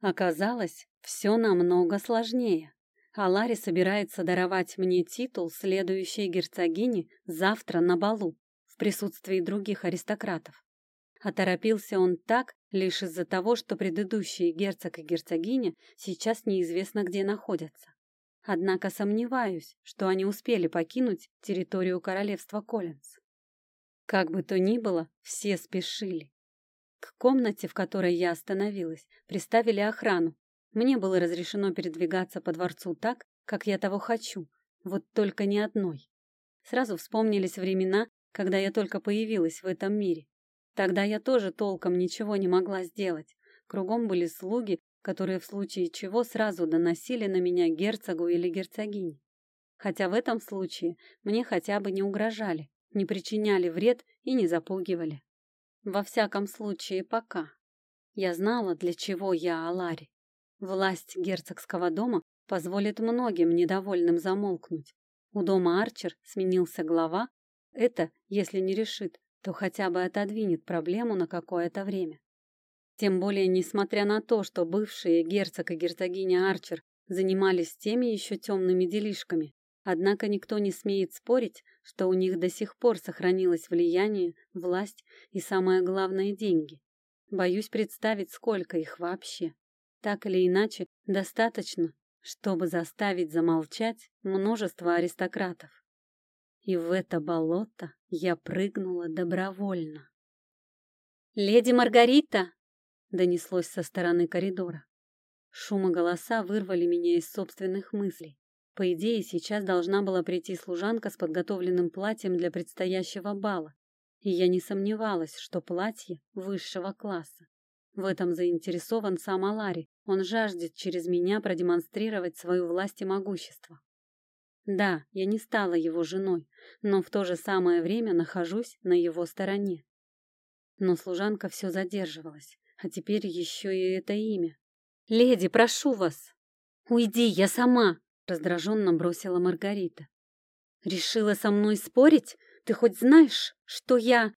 Оказалось, все намного сложнее. А Ларри собирается даровать мне титул следующей герцогини завтра на балу в присутствии других аристократов. Оторопился он так лишь из-за того, что предыдущие герцог и герцогиня сейчас неизвестно где находятся. Однако сомневаюсь, что они успели покинуть территорию королевства Коллинз. Как бы то ни было, все спешили. К комнате, в которой я остановилась, приставили охрану. Мне было разрешено передвигаться по дворцу так, как я того хочу, вот только не одной. Сразу вспомнились времена, когда я только появилась в этом мире. Тогда я тоже толком ничего не могла сделать. Кругом были слуги, которые в случае чего сразу доносили на меня герцогу или герцогине. Хотя в этом случае мне хотя бы не угрожали, не причиняли вред и не запугивали. Во всяком случае, пока. Я знала, для чего я Алари. Власть герцогского дома позволит многим недовольным замолкнуть. У дома Арчер сменился глава. Это, если не решит, то хотя бы отодвинет проблему на какое-то время. Тем более, несмотря на то, что бывшие герцог и герцогиня Арчер занимались теми еще темными делишками, Однако никто не смеет спорить, что у них до сих пор сохранилось влияние, власть и, самое главное, деньги. Боюсь представить, сколько их вообще. Так или иначе, достаточно, чтобы заставить замолчать множество аристократов. И в это болото я прыгнула добровольно. «Леди Маргарита!» — донеслось со стороны коридора. Шум и голоса вырвали меня из собственных мыслей. По идее, сейчас должна была прийти служанка с подготовленным платьем для предстоящего бала, и я не сомневалась, что платье высшего класса. В этом заинтересован сам Алари, он жаждет через меня продемонстрировать свою власть и могущество. Да, я не стала его женой, но в то же самое время нахожусь на его стороне. Но служанка все задерживалась, а теперь еще и это имя. «Леди, прошу вас!» «Уйди, я сама!» Раздраженно бросила Маргарита. «Решила со мной спорить? Ты хоть знаешь, что я...»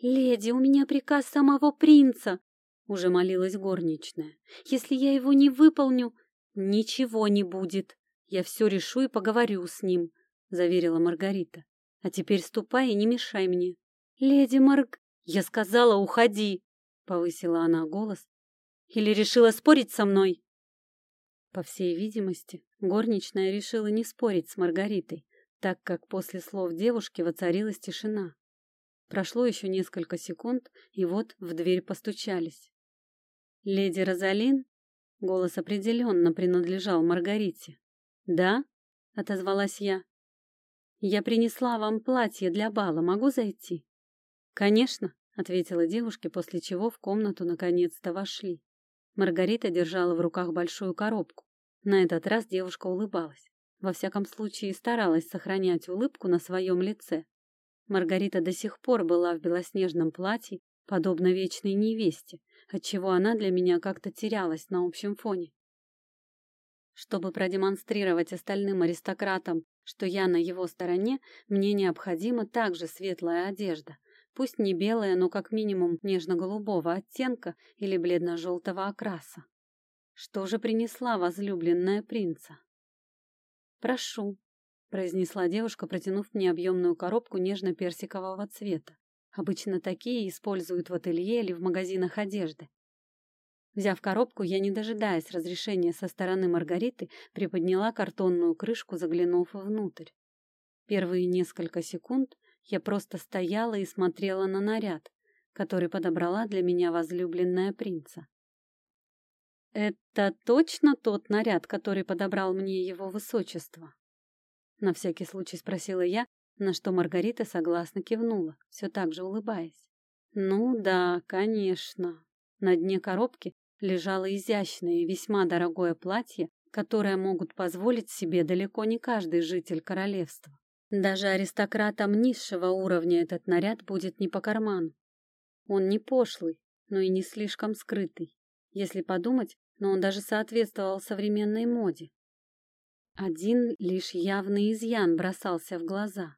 «Леди, у меня приказ самого принца!» Уже молилась горничная. «Если я его не выполню, ничего не будет. Я все решу и поговорю с ним», — заверила Маргарита. «А теперь ступай и не мешай мне». «Леди Марг...» «Я сказала, уходи!» — повысила она голос. «Или решила спорить со мной?» По всей видимости, горничная решила не спорить с Маргаритой, так как после слов девушки воцарилась тишина. Прошло еще несколько секунд, и вот в дверь постучались. «Леди Розалин?» Голос определенно принадлежал Маргарите. «Да?» — отозвалась я. «Я принесла вам платье для бала. Могу зайти?» «Конечно», — ответила девушка, после чего в комнату наконец-то вошли. Маргарита держала в руках большую коробку. На этот раз девушка улыбалась. Во всяком случае, старалась сохранять улыбку на своем лице. Маргарита до сих пор была в белоснежном платье, подобно вечной невесте, отчего она для меня как-то терялась на общем фоне. Чтобы продемонстрировать остальным аристократам, что я на его стороне, мне необходима также светлая одежда, Пусть не белая, но как минимум нежно-голубого оттенка или бледно-желтого окраса. Что же принесла возлюбленная принца? «Прошу», — произнесла девушка, протянув мне объемную коробку нежно-персикового цвета. Обычно такие используют в ателье или в магазинах одежды. Взяв коробку, я, не дожидаясь разрешения со стороны Маргариты, приподняла картонную крышку, заглянув внутрь. Первые несколько секунд я просто стояла и смотрела на наряд, который подобрала для меня возлюбленная принца. «Это точно тот наряд, который подобрал мне его высочество?» На всякий случай спросила я, на что Маргарита согласно кивнула, все так же улыбаясь. «Ну да, конечно». На дне коробки лежало изящное и весьма дорогое платье, которое могут позволить себе далеко не каждый житель королевства. Даже аристократам низшего уровня этот наряд будет не по карману. Он не пошлый, но и не слишком скрытый. Если подумать, но он даже соответствовал современной моде. Один лишь явный изъян бросался в глаза.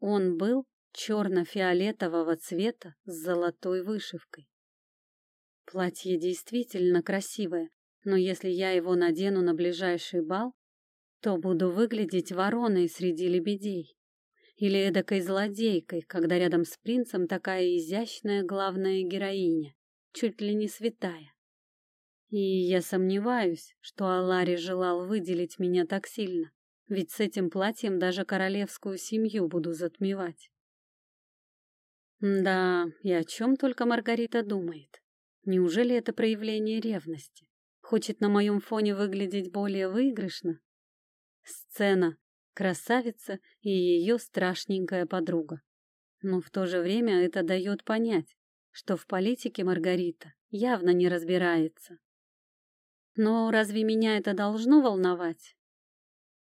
Он был черно-фиолетового цвета с золотой вышивкой. Платье действительно красивое, но если я его надену на ближайший бал, то буду выглядеть вороной среди лебедей. Или эдакой злодейкой, когда рядом с принцем такая изящная главная героиня, чуть ли не святая. И я сомневаюсь, что Алари желал выделить меня так сильно, ведь с этим платьем даже королевскую семью буду затмевать. Да, и о чем только Маргарита думает. Неужели это проявление ревности? Хочет на моем фоне выглядеть более выигрышно? Сцена. Красавица и ее страшненькая подруга. Но в то же время это дает понять, что в политике Маргарита явно не разбирается. Но разве меня это должно волновать?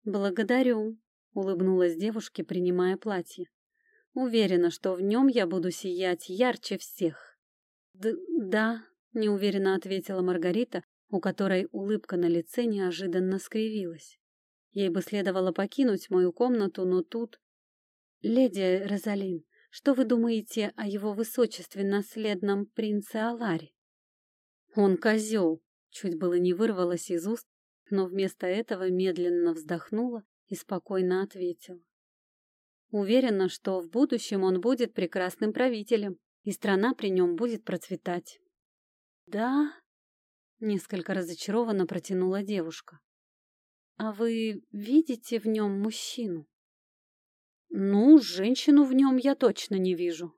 Благодарю, улыбнулась девушке, принимая платье. Уверена, что в нем я буду сиять ярче всех. Д да, неуверенно ответила Маргарита, у которой улыбка на лице неожиданно скривилась. Ей бы следовало покинуть мою комнату, но тут... «Леди Розалин, что вы думаете о его высочестве наследном принце Аларе?» «Он козел!» Чуть было не вырвалось из уст, но вместо этого медленно вздохнула и спокойно ответила. Уверена, что в будущем он будет прекрасным правителем, и страна при нем будет процветать. «Да?» — несколько разочарованно протянула девушка. «А вы видите в нем мужчину?» «Ну, женщину в нем я точно не вижу».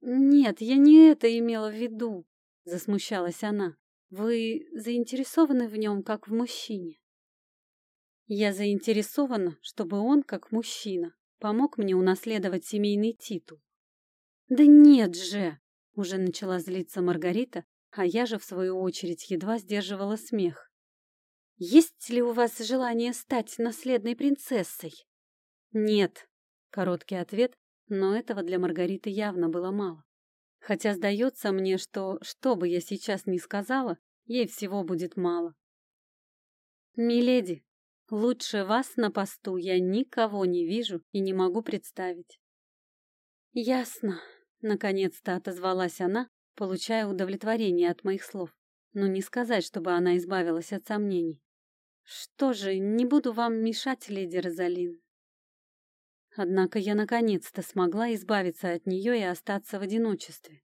«Нет, я не это имела в виду», — засмущалась она. «Вы заинтересованы в нем как в мужчине?» «Я заинтересована, чтобы он, как мужчина, помог мне унаследовать семейный титул». «Да нет же!» — уже начала злиться Маргарита, а я же, в свою очередь, едва сдерживала смех. Есть ли у вас желание стать наследной принцессой? Нет. Короткий ответ, но этого для Маргариты явно было мало. Хотя сдается мне, что, что бы я сейчас ни сказала, ей всего будет мало. Миледи, лучше вас на посту я никого не вижу и не могу представить. Ясно. Наконец-то отозвалась она, получая удовлетворение от моих слов. Но не сказать, чтобы она избавилась от сомнений. Что же, не буду вам мешать, леди Розалин. Однако я наконец-то смогла избавиться от нее и остаться в одиночестве.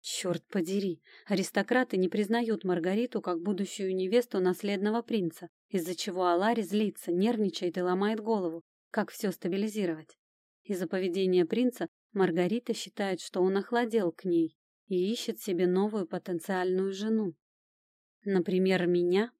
Черт подери, аристократы не признают Маргариту как будущую невесту наследного принца, из-за чего Алари злится, нервничает и ломает голову, как все стабилизировать. Из-за поведения принца Маргарита считает, что он охладел к ней и ищет себе новую потенциальную жену. Например, меня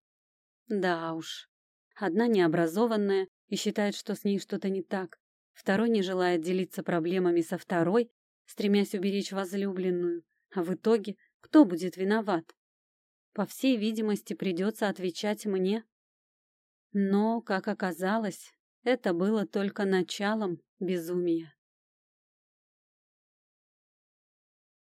да уж. Одна необразованная и считает, что с ней что-то не так. Второй не желает делиться проблемами со второй, стремясь уберечь возлюбленную. А в итоге кто будет виноват? По всей видимости, придется отвечать мне. Но, как оказалось, это было только началом безумия.